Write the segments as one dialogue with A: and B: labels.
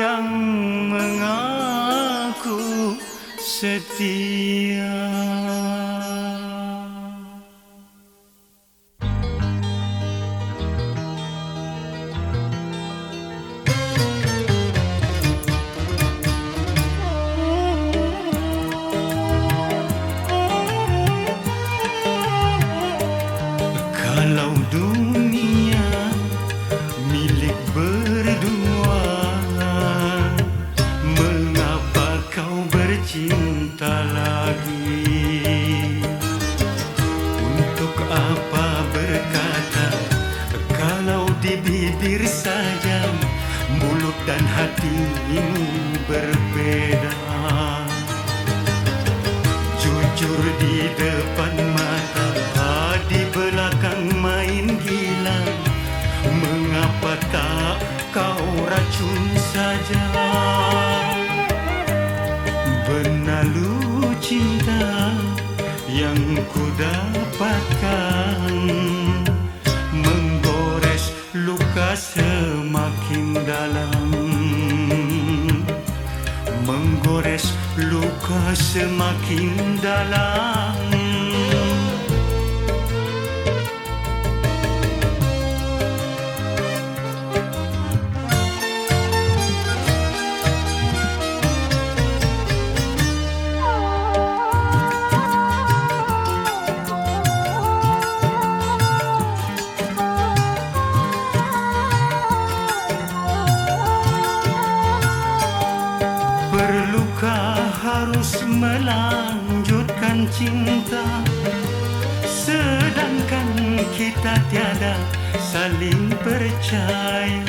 A: Yang mengaku setia. Di bibir saja Mulut dan hatimu berbeda. Jujur di depan mata Di belakang main gila. Mengapa tak kau racun saja? Benalu cinta yang ku dapatkan dalam. Menggores luka semakin dalam harus melanjutkan cinta. Sedangkan kita tiada saling percaya.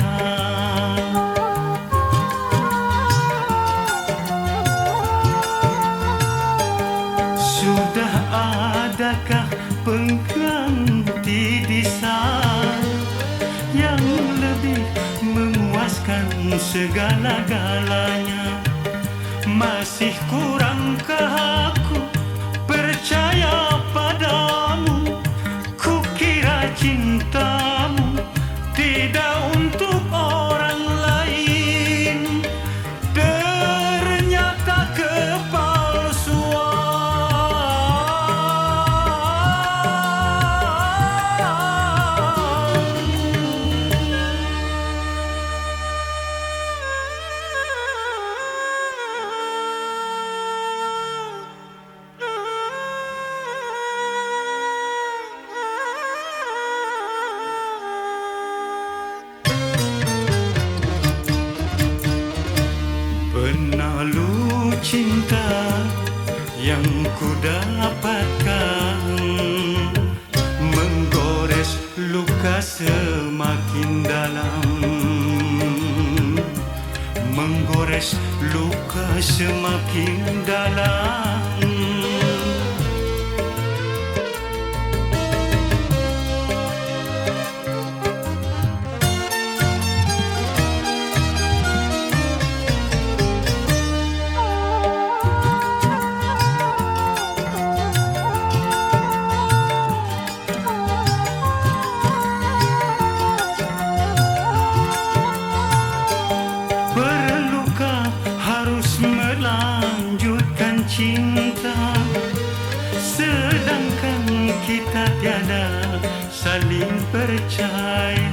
A: Sudah adakah pengganti di sana Yang lebih memuaskan segala-galanya Masih kurangkah aku semakin dalam. Menggores luka semakin dalam cinta. Sedangkan kita tiada saling percaya.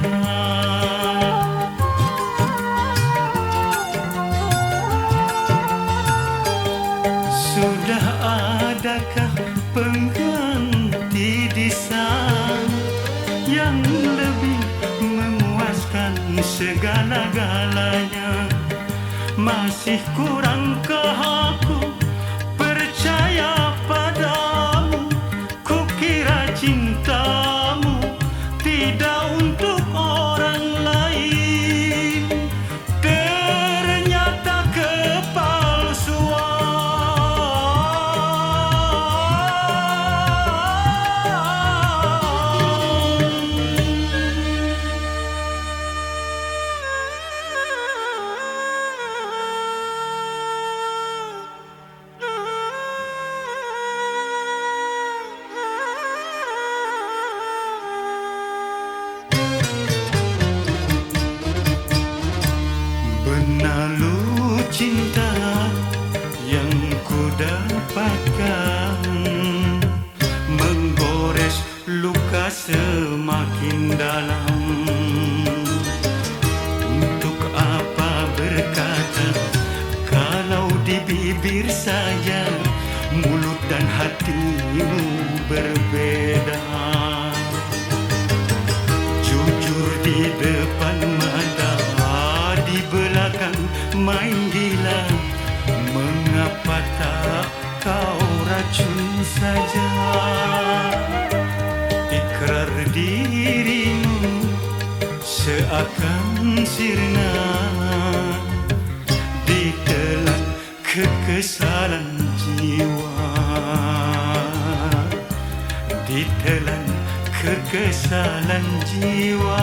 A: Sudah adakah pengganti di sana Yang lebih memuaskan segala-galanya? Masih kurangkah aku dapatkan. Menggores luka semakin dalam. Untuk apa berkata Kalau di bibir saya Mulut dan hatimu berbeda. Jujur di depan mata Di belakang main gila. Mengapa tak racun saja. Ikrar dirimu seakan sirna. Ditelan kekesalan jiwa. Ditelan kekesalan jiwa